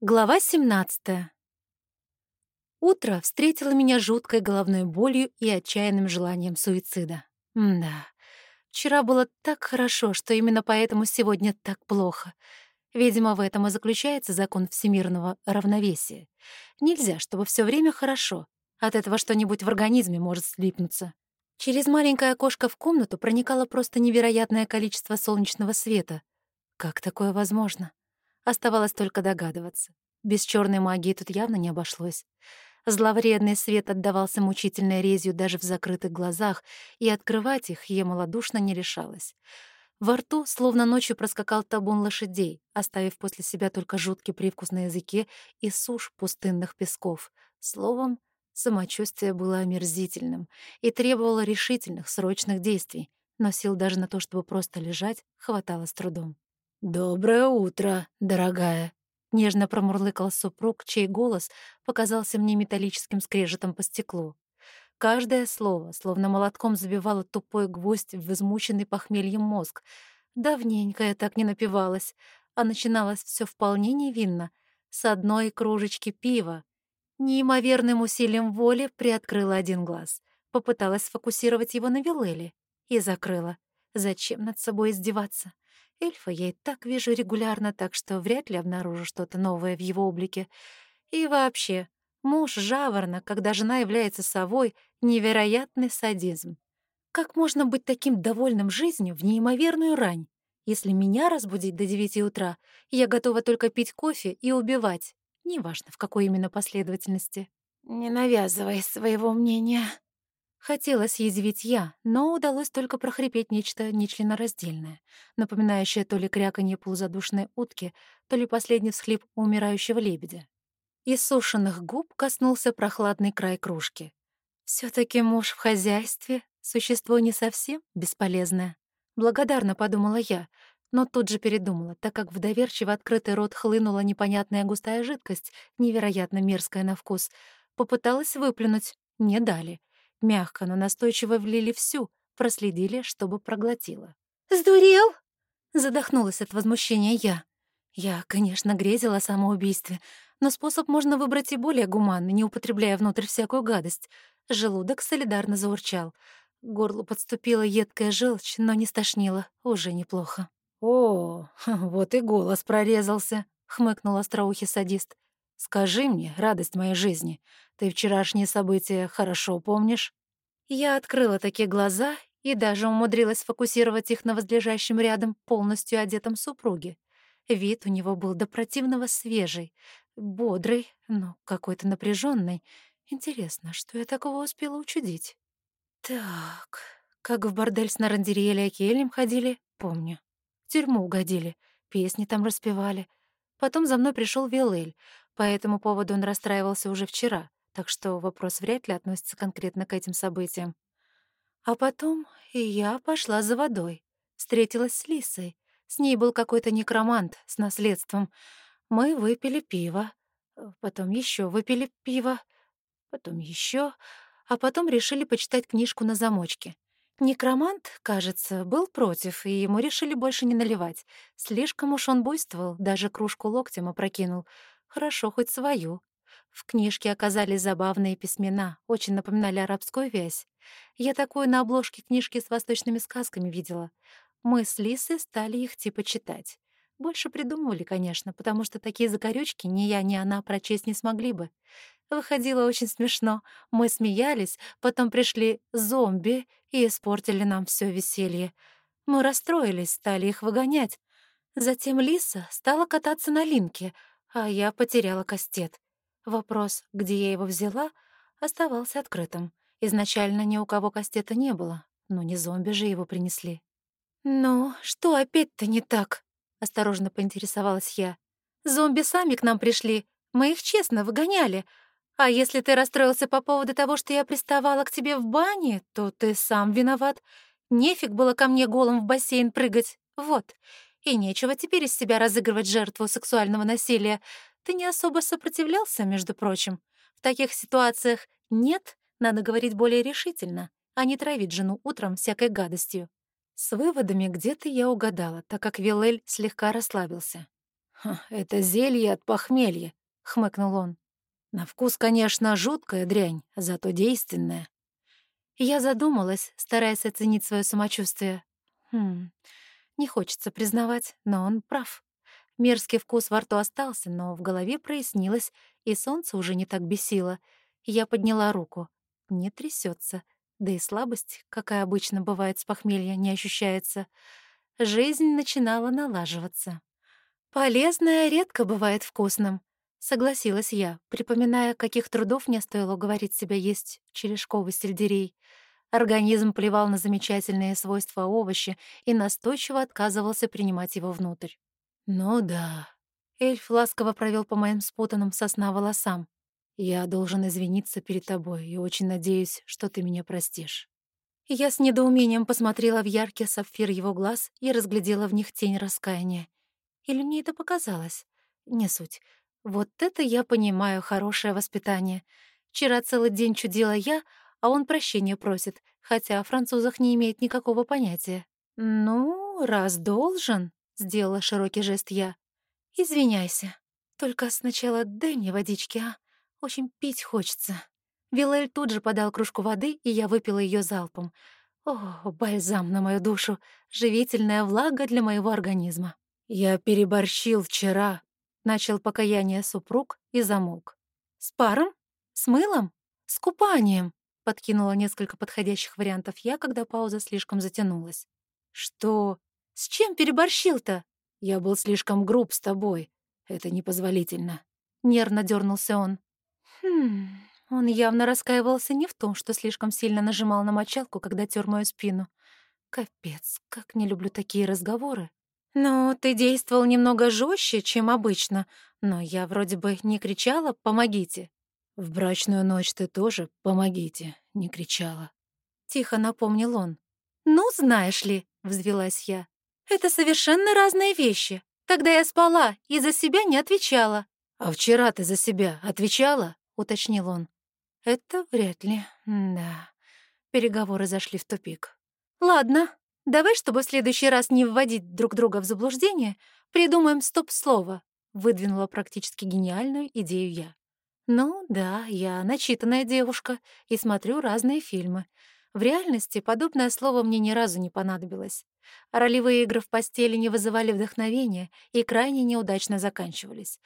Глава 17. Утро встретило меня жуткой головной болью и отчаянным желанием суицида. да, вчера было так хорошо, что именно поэтому сегодня так плохо. Видимо, в этом и заключается закон всемирного равновесия. Нельзя, чтобы все время хорошо. От этого что-нибудь в организме может слипнуться. Через маленькое окошко в комнату проникало просто невероятное количество солнечного света. Как такое возможно? Оставалось только догадываться. Без черной магии тут явно не обошлось. Зловредный свет отдавался мучительной резью даже в закрытых глазах, и открывать их я малодушно не решалась. Во рту словно ночью проскакал табун лошадей, оставив после себя только жуткий привкус на языке и сушь пустынных песков. Словом, самочувствие было омерзительным и требовало решительных, срочных действий, но сил даже на то, чтобы просто лежать, хватало с трудом. «Доброе утро, дорогая!» — нежно промурлыкал супруг, чей голос показался мне металлическим скрежетом по стеклу. Каждое слово словно молотком забивало тупой гвоздь в измученный похмельем мозг. Давненько я так не напивалась, а начиналось все вполне невинно, с одной кружечки пива. Неимоверным усилием воли приоткрыла один глаз, попыталась сфокусировать его на Вилеле и закрыла. Зачем над собой издеваться? Эльфа я и так вижу регулярно, так что вряд ли обнаружу что-то новое в его облике. И вообще, муж жаворна, когда жена является совой, невероятный садизм. Как можно быть таким довольным жизнью в неимоверную рань? Если меня разбудить до девяти утра, я готова только пить кофе и убивать, неважно, в какой именно последовательности. «Не навязывай своего мнения», Хотелось язвить я, но удалось только прохрипеть нечто нечленораздельное, напоминающее то ли кряканье полузадушной утки, то ли последний всхлип умирающего лебедя. Из сушеных губ коснулся прохладный край кружки. все таки муж в хозяйстве — существо не совсем бесполезное. Благодарно подумала я, но тут же передумала, так как в доверчиво открытый рот хлынула непонятная густая жидкость, невероятно мерзкая на вкус. Попыталась выплюнуть, не дали — Мягко, но настойчиво влили всю, проследили, чтобы проглотила. «Сдурел?» — задохнулась от возмущения я. Я, конечно, грезила о самоубийстве, но способ можно выбрать и более гуманный, не употребляя внутрь всякую гадость. Желудок солидарно заурчал. Горло подступила едкая желчь, но не стошнило. Уже неплохо. «О, вот и голос прорезался», — хмыкнул остроухий садист. «Скажи мне, радость моей жизни, ты вчерашние события хорошо помнишь?» Я открыла такие глаза и даже умудрилась фокусировать их на возлежащем рядом полностью одетом супруге. Вид у него был до противного свежий, бодрый, но какой-то напряженный. Интересно, что я такого успела учудить? Так, как в бордель с Нарандериэлем и Акелем ходили, помню. В тюрьму угодили, песни там распевали. Потом за мной пришел Вилель, по этому поводу он расстраивался уже вчера, так что вопрос вряд ли относится конкретно к этим событиям. А потом я пошла за водой. Встретилась с Лисой. С ней был какой-то некромант с наследством. Мы выпили пиво, потом еще выпили пиво, потом еще, а потом решили почитать книжку на замочке. Некромант, кажется, был против, и ему решили больше не наливать. Слишком уж он буйствовал, даже кружку локтем опрокинул — Хорошо, хоть свою. В книжке оказались забавные письмена, очень напоминали арабскую вязь. Я такую на обложке книжки с восточными сказками видела. Мы с Лисой стали их типа читать. Больше придумывали, конечно, потому что такие закорючки ни я, ни она прочесть не смогли бы. Выходило очень смешно. Мы смеялись, потом пришли зомби и испортили нам все веселье. Мы расстроились, стали их выгонять. Затем Лиса стала кататься на линке — а я потеряла кастет. Вопрос, где я его взяла, оставался открытым. Изначально ни у кого кастета не было, но не зомби же его принесли. «Ну, что опять-то не так?» — осторожно поинтересовалась я. «Зомби сами к нам пришли, мы их честно выгоняли. А если ты расстроился по поводу того, что я приставала к тебе в бане, то ты сам виноват. Нефиг было ко мне голым в бассейн прыгать. Вот, и нечего теперь из себя разыгрывать жертву сексуального насилия. Ты не особо сопротивлялся, между прочим. В таких ситуациях «нет» надо говорить более решительно, а не травить жену утром всякой гадостью. С выводами где-то я угадала, так как Вилель слегка расслабился. «Это зелье от похмелья», — хмыкнул он. «На вкус, конечно, жуткая дрянь, зато действенная». Я задумалась, стараясь оценить свое самочувствие. Хм, не хочется признавать, но он прав. Мерзкий вкус во рту остался, но в голове прояснилось, и солнце уже не так бесило. Я подняла руку. Не трясется, да и слабость, какая обычно бывает с похмелья, не ощущается. Жизнь начинала налаживаться. Полезное редко бывает вкусным, согласилась я, припоминая, каких трудов мне стоило говорить себя есть черешковый сельдерей. Организм плевал на замечательные свойства овоща и настойчиво отказывался принимать его внутрь. «Ну да». Эльф ласково провел по моим спутанным сосна волосам. «Я должен извиниться перед тобой и очень надеюсь, что ты меня простишь». Я с недоумением посмотрела в яркий сапфир его глаз и разглядела в них тень раскаяния. Или мне это показалось? Не суть. Вот это я понимаю хорошее воспитание. Вчера целый день чудила я, а он прощения просит, хотя о французах не имеет никакого понятия. «Ну, раз должен», — сделала широкий жест я. «Извиняйся. Только сначала дай мне водички, а? Очень пить хочется». Вилель тут же подал кружку воды, и я выпила ее залпом. О, бальзам на мою душу, живительная влага для моего организма. «Я переборщил вчера», — начал покаяние супруг и замолк. «С паром? С мылом? С купанием?» Подкинула несколько подходящих вариантов я, когда пауза слишком затянулась. «Что? С чем переборщил-то?» «Я был слишком груб с тобой. Это непозволительно». Нервно дернулся он. «Хм...» Он явно раскаивался не в том, что слишком сильно нажимал на мочалку, когда тер мою спину. Капец, как не люблю такие разговоры. «Ну, ты действовал немного жестче, чем обычно, но я вроде бы не кричала «помогите». «В брачную ночь ты тоже «помогите», — не кричала». Тихо напомнил он. «Ну, знаешь ли», — взвелась я, — «это совершенно разные вещи. Тогда я спала и за себя не отвечала». «А вчера ты за себя отвечала?» — уточнил он. «Это вряд ли, да». Переговоры зашли в тупик. «Ладно, давай, чтобы в следующий раз не вводить друг друга в заблуждение, придумаем стоп-слово», — выдвинула практически гениальную идею я. Ну да, я начитанная девушка и смотрю разные фильмы. В реальности подобное слово мне ни разу не понадобилось. Ролевые игры в постели не вызывали вдохновения и крайне неудачно заканчивались.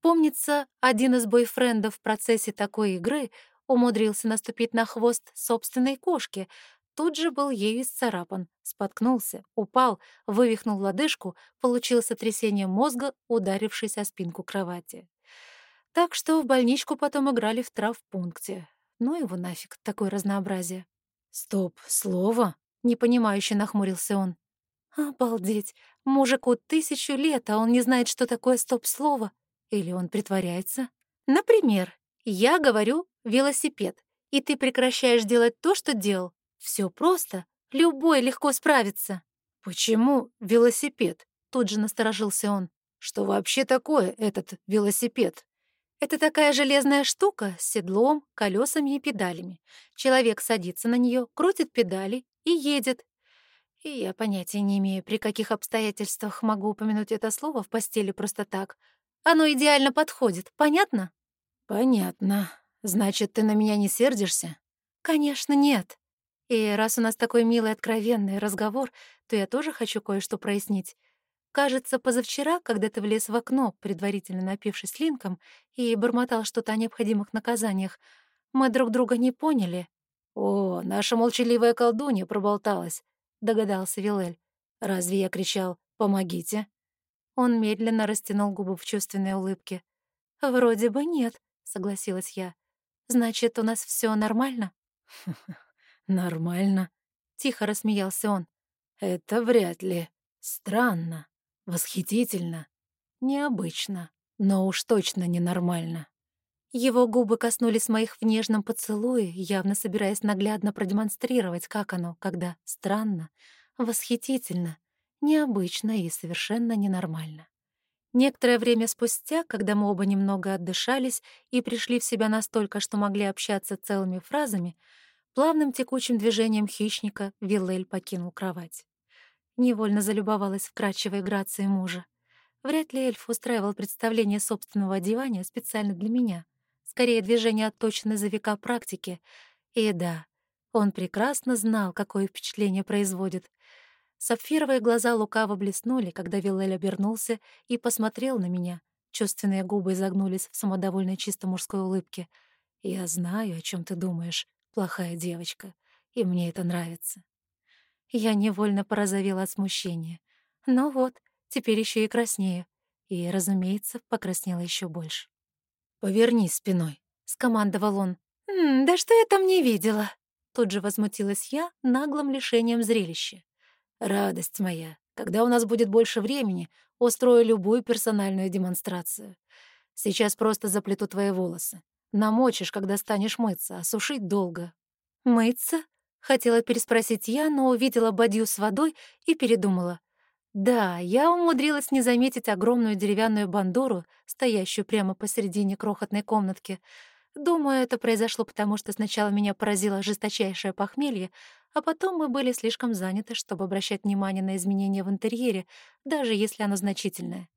Помнится, один из бойфрендов в процессе такой игры умудрился наступить на хвост собственной кошки, тут же был ею исцарапан, споткнулся, упал, вывихнул лодыжку, получил сотрясение мозга, ударившись о спинку кровати. Так что в больничку потом играли в травпункте. Ну его нафиг, такое разнообразие. «Стоп, слово?» — непонимающе нахмурился он. «Обалдеть! Мужику тысячу лет, а он не знает, что такое стоп-слово. Или он притворяется? Например, я говорю «велосипед», и ты прекращаешь делать то, что делал. Все просто. Любой легко справится». «Почему велосипед?» — тут же насторожился он. «Что вообще такое этот велосипед?» Это такая железная штука с седлом, колесами и педалями. Человек садится на нее, крутит педали и едет. И я понятия не имею, при каких обстоятельствах могу упомянуть это слово в постели просто так. Оно идеально подходит, понятно? Понятно. Значит, ты на меня не сердишься? Конечно, нет. И раз у нас такой милый откровенный разговор, то я тоже хочу кое-что прояснить. Кажется, позавчера, когда ты влез в окно, предварительно напившись линком, и бормотал что-то о необходимых наказаниях, мы друг друга не поняли. «О, наша молчаливая колдунья проболталась», — догадался Вилель. «Разве я кричал «помогите»?» Он медленно растянул губы в чувственной улыбке. «Вроде бы нет», — согласилась я. «Значит, у нас все нормально?» «Нормально», — тихо рассмеялся он. «Это вряд ли. Странно». Восхитительно. Необычно, но уж точно ненормально. Его губы коснулись моих в нежном поцелуе, явно собираясь наглядно продемонстрировать, как оно, когда странно, восхитительно, необычно и совершенно ненормально. Некоторое время спустя, когда мы оба немного отдышались и пришли в себя настолько, что могли общаться целыми фразами, плавным текучим движением хищника Виллель покинул кровать. Невольно залюбовалась вкрадчивой грацией мужа. Вряд ли эльф устраивал представление собственного одевания специально для меня. Скорее, движения отточены за века практики. И да, он прекрасно знал, какое впечатление производит. Сапфировые глаза лукаво блеснули, когда Виллель обернулся и посмотрел на меня. Чувственные губы изогнулись в самодовольной чисто мужской улыбке. «Я знаю, о чем ты думаешь, плохая девочка, и мне это нравится». Я невольно порозовела от смущения. Ну вот, теперь еще и краснею. И, разумеется, покраснела еще больше. «Повернись спиной», — скомандовал он. «М, «Да что я там не видела?» Тут же возмутилась я наглым лишением зрелища. «Радость моя, когда у нас будет больше времени, устрою любую персональную демонстрацию. Сейчас просто заплету твои волосы. Намочишь, когда станешь мыться, а сушить долго». «Мыться?» — хотела переспросить я, но увидела бадью с водой и передумала. Да, я умудрилась не заметить огромную деревянную бандуру, стоящую прямо посередине крохотной комнатки. Думаю, это произошло потому, что сначала меня поразило жесточайшее похмелье, а потом мы были слишком заняты, чтобы обращать внимание на изменения в интерьере, даже если оно значительное.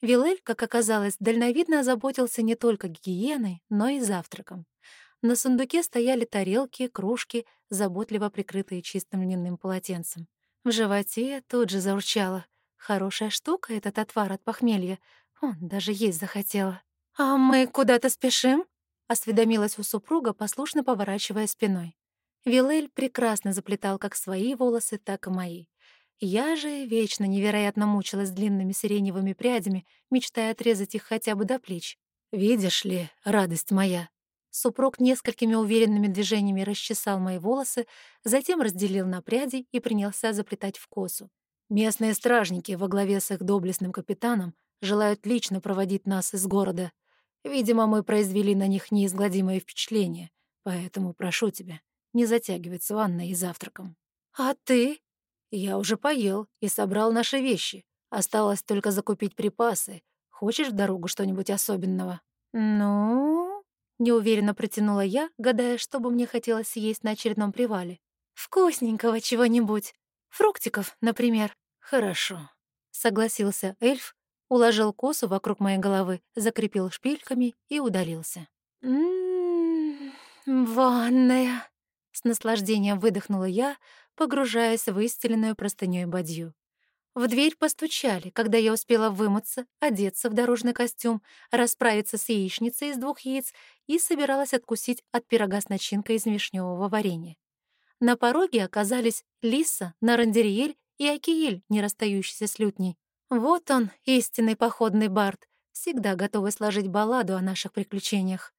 Вилель, как оказалось, дальновидно озаботился не только гигиеной, но и завтраком. На сундуке стояли тарелки, кружки, заботливо прикрытые чистым льняным полотенцем. В животе тут же заурчало. Хорошая штука этот отвар от похмелья. Он даже есть захотела. «А мы куда-то спешим?» — осведомилась у супруга, послушно поворачивая спиной. Вилель прекрасно заплетал как свои волосы, так и мои. Я же вечно невероятно мучилась длинными сиреневыми прядями, мечтая отрезать их хотя бы до плеч. «Видишь ли, радость моя!» Супруг несколькими уверенными движениями расчесал мои волосы, затем разделил на пряди и принялся заплетать в косу. «Местные стражники во главе с их доблестным капитаном желают лично проводить нас из города. Видимо, мы произвели на них неизгладимое впечатление, поэтому прошу тебя, не затягивать с ванной и завтраком». «А ты?» «Я уже поел и собрал наши вещи. Осталось только закупить припасы. Хочешь в дорогу что-нибудь особенного?» «Ну...» — неуверенно протянула я, гадая, что бы мне хотелось съесть на очередном привале. «Вкусненького чего-нибудь. Фруктиков, например». «Хорошо», — согласился эльф, уложил косу вокруг моей головы, закрепил шпильками и удалился. «М-м-м, ванная!» — с наслаждением выдохнула я, погружаясь в выстеленную простынёй бадью. В дверь постучали, когда я успела вымыться, одеться в дорожный костюм, расправиться с яичницей из двух яиц и собиралась откусить от пирога с начинкой из вишневого варенья. На пороге оказались Лиса, Нарандериэль и Акиель, не расстающийся с лютней. Вот он, истинный походный бард, всегда готовый сложить балладу о наших приключениях.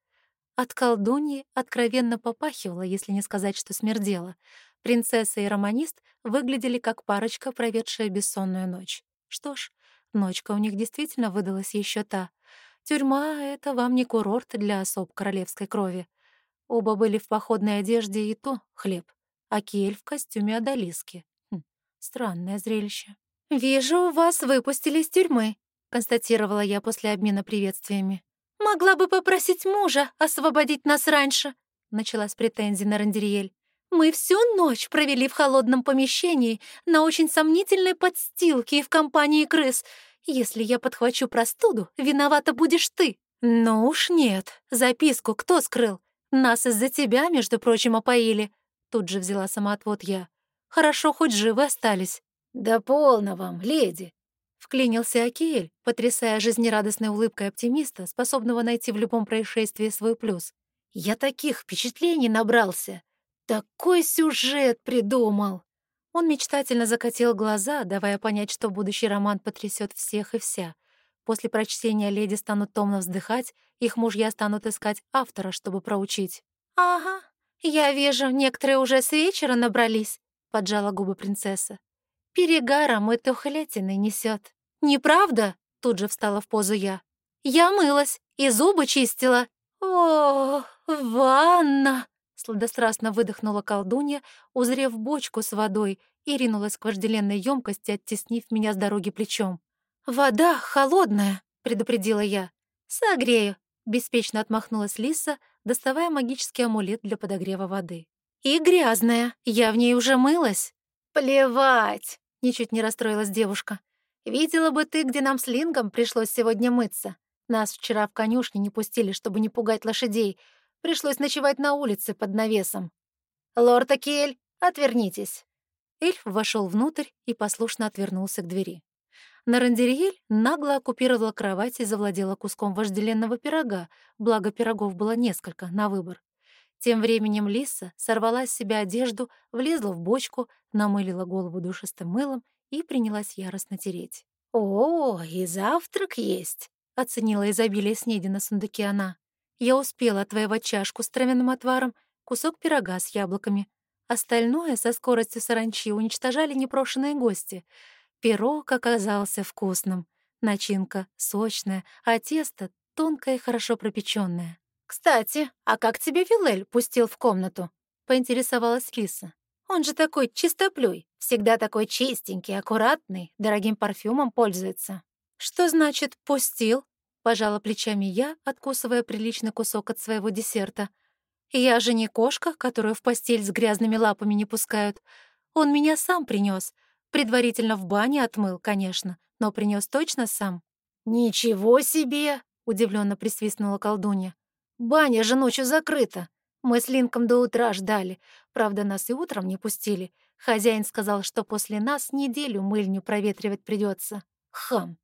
От колдуньи откровенно попахивало, если не сказать, что смердело. Принцесса и романист выглядели как парочка, проведшая бессонную ночь. Что ж, ночка у них действительно выдалась еще та. Тюрьма — это вам не курорт для особ королевской крови. Оба были в походной одежде и то хлеб, а Кель в костюме одолиски. Хм, странное зрелище. «Вижу, вас выпустили из тюрьмы», — констатировала я после обмена приветствиями. «Могла бы попросить мужа освободить нас раньше», — начала с претензий на Рандериэль. «Мы всю ночь провели в холодном помещении на очень сомнительной подстилке и в компании крыс. Если я подхвачу простуду, виновата будешь ты». «Ну уж нет. Записку кто скрыл? Нас из-за тебя, между прочим, опоили». Тут же взяла самоотвод я. «Хорошо, хоть живы остались». «Да полно вам, леди!» — вклинился Акиэль, потрясая жизнерадостной улыбкой оптимиста, способного найти в любом происшествии свой плюс. «Я таких впечатлений набрался! Такой сюжет придумал!» Он мечтательно закатил глаза, давая понять, что будущий роман потрясет всех и вся. После прочтения леди станут томно вздыхать, их мужья станут искать автора, чтобы проучить. «Ага, я вижу, некоторые уже с вечера набрались», — поджала губы принцесса. Перегаром и тухлятиной несет. «Неправда?» — тут же встала в позу я. «Я мылась и зубы чистила». «О, ванна!» — сладострастно выдохнула колдунья, узрев бочку с водой и ринулась к вожделенной емкости, оттеснив меня с дороги плечом. «Вода холодная», — предупредила я. «Согрею», — беспечно отмахнулась Лиса, доставая магический амулет для подогрева воды. «И грязная, я в ней уже мылась». «Плевать!» — ничуть не расстроилась девушка. Видела бы ты, где нам с Лингом пришлось сегодня мыться. Нас вчера в конюшне не пустили, чтобы не пугать лошадей. Пришлось ночевать на улице под навесом. Лорд Акель, отвернитесь». Эльф вошел внутрь и послушно отвернулся к двери. Нарандериэль нагло оккупировала кровать и завладела куском вожделенного пирога, благо пирогов было несколько, на выбор. Тем временем Лиса сорвала с себя одежду, влезла в бочку, намылила голову душистым мылом и принялась яростно тереть. «О, и завтрак есть!» — оценила изобилие снеди на сундуке она. Я успела отвоевать чашку с травяным отваром, кусок пирога с яблоками. Остальное со скоростью саранчи уничтожали непрошенные гости — Пирог оказался вкусным. Начинка сочная, а тесто тонкое и хорошо пропечённое. «Кстати, а как тебе Вилель пустил в комнату?» — поинтересовалась Лиса. «Он же такой чистоплюй, всегда такой чистенький, аккуратный, дорогим парфюмом пользуется». «Что значит «пустил»?» — пожала плечами я, откусывая приличный кусок от своего десерта. «Я же не кошка, которую в постель с грязными лапами не пускают. Он меня сам принёс, Предварительно в бане отмыл, конечно, но принес точно сам. «Ничего себе!» — удивленно присвистнула колдунья. «Баня же ночью закрыта. Мы с Линком до утра ждали. Правда, нас и утром не пустили. Хозяин сказал, что после нас неделю мыльню проветривать придется. Хам!»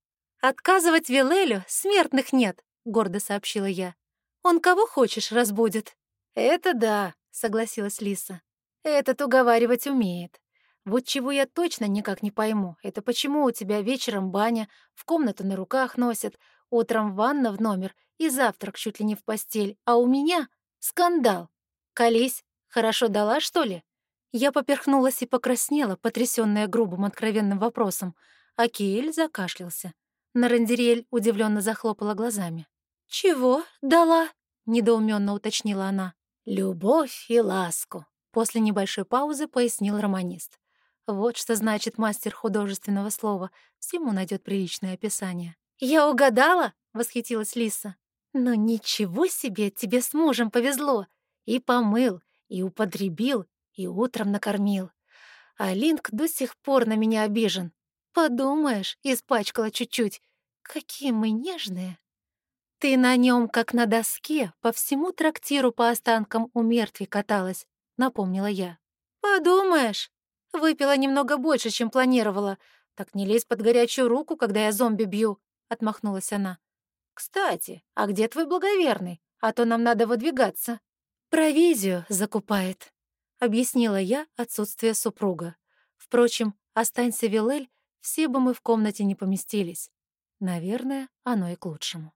«Отказывать Вилелю смертных нет», — гордо сообщила я. «Он кого хочешь разбудит». «Это да», — согласилась Лиса. «Этот уговаривать умеет. Вот чего я точно никак не пойму, это почему у тебя вечером баня, в комнату на руках носят, утром ванна в номер и завтрак чуть ли не в постель, а у меня скандал. Колись, хорошо дала, что ли? Я поперхнулась и покраснела, потрясённая грубым откровенным вопросом, а Киэль закашлялся. Нарандерель удивленно захлопала глазами. «Чего дала?» — недоуменно уточнила она. «Любовь и ласку», — после небольшой паузы пояснил романист. Вот что значит мастер художественного слова. Всему найдет приличное описание. «Я угадала?» — восхитилась Лиса. «Но ничего себе, тебе с мужем повезло. И помыл, и употребил, и утром накормил. А Линк до сих пор на меня обижен. Подумаешь, испачкала чуть-чуть. Какие мы нежные!» «Ты на нем, как на доске, по всему трактиру по останкам у мертвей каталась», — напомнила я. «Подумаешь!» Выпила немного больше, чем планировала. Так не лезь под горячую руку, когда я зомби бью», — отмахнулась она. «Кстати, а где твой благоверный? А то нам надо выдвигаться». «Провизию закупает», — объяснила я отсутствие супруга. Впрочем, останься Вилель, все бы мы в комнате не поместились. Наверное, оно и к лучшему.